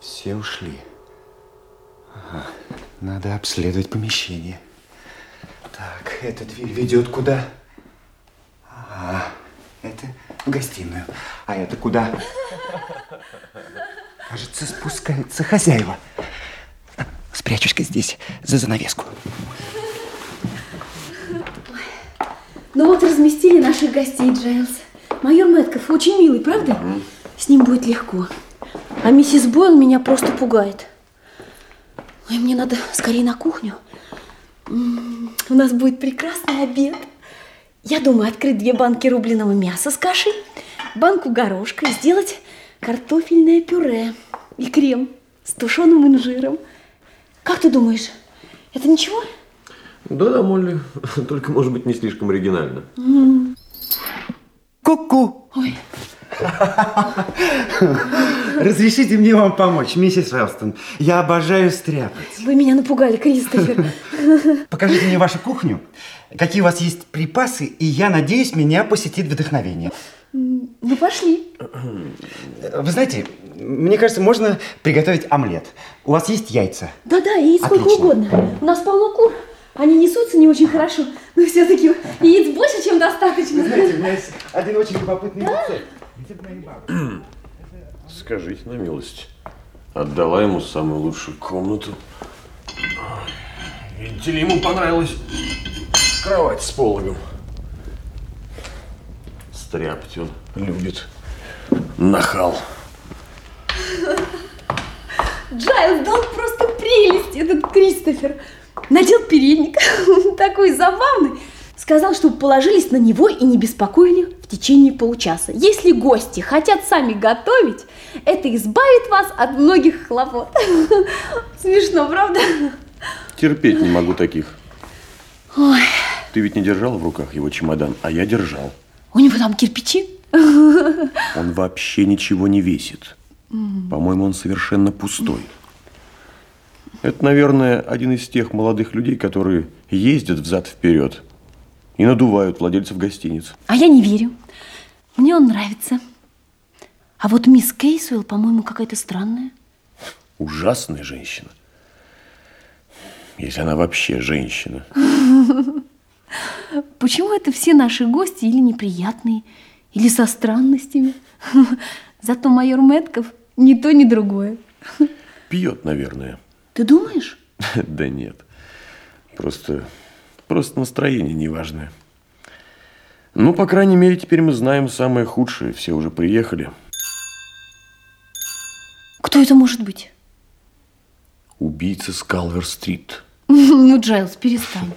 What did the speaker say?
все ушли. Ага. Надо обследовать помещение. Так, эта дверь ведет куда? А, это в гостиную. А это куда? Кажется, спускаются хозяева. Спрячусь-ка здесь, за занавеску. Ну вот разместили наших гостей, Джайлз. Майор Мэтков очень милый, правда? Mm. С ним будет легко. А миссис Бойл меня просто пугает. Ой, мне надо скорее на кухню. У нас будет прекрасный обед. Я думаю открыть две банки рубленого мяса с кашей, банку горошка и сделать картофельное пюре и крем с тушеным инжиром. Как ты думаешь, это ничего? Да-да, Молли, только, может быть, не слишком оригинально. Ку-ку! Ой. Разрешите мне вам помочь, миссис Велстон. Я обожаю стряпать. Вы меня напугали, Кристофер. Покажите мне вашу кухню, какие у вас есть припасы, и я надеюсь, меня посетит вдохновение. Ну, пошли. Вы знаете, мне кажется, можно приготовить омлет. У вас есть яйца? Да-да, и сколько Отлично. угодно. У нас полно кур. Они несутся не очень хорошо, но все-таки яиц больше, чем достаточно. Вы знаете, у меня есть один очень любопытный рецепт. Скажите на милость, отдала ему самую лучшую комнату. Видите ли, ему понравилась кровать с пологом. Стряпать он любит. Нахал. Джайлз, да он просто прелесть, этот Кристофер. Надел передник, такой забавный. Сказал, чтобы положились на него и не беспокоили в течение получаса. Если гости хотят сами готовить, это избавит вас от многих хлопот. Смешно, правда? Терпеть не могу таких. Ой. Ты ведь не держал в руках его чемодан, а я держал. У него там кирпичи? Он вообще ничего не весит. По-моему, он совершенно пустой. Это, наверное, один из тех молодых людей, которые ездят взад-вперед и надувают владельцев гостиниц. А я не верю. Мне он нравится. А вот мисс Кейсуэлл, по-моему, какая-то странная. Ужасная женщина. Если она вообще женщина. Почему это все наши гости или неприятные, или со странностями? Зато майор Мэтков ни то, ни другое. Пьет, наверное. Ты думаешь? Да нет. Просто, просто настроение неважное. Ну, по крайней мере, теперь мы знаем самое худшее. Все уже приехали. Кто это может быть? Убийца с Калвер-стрит. Ну, Джайлз, перестань.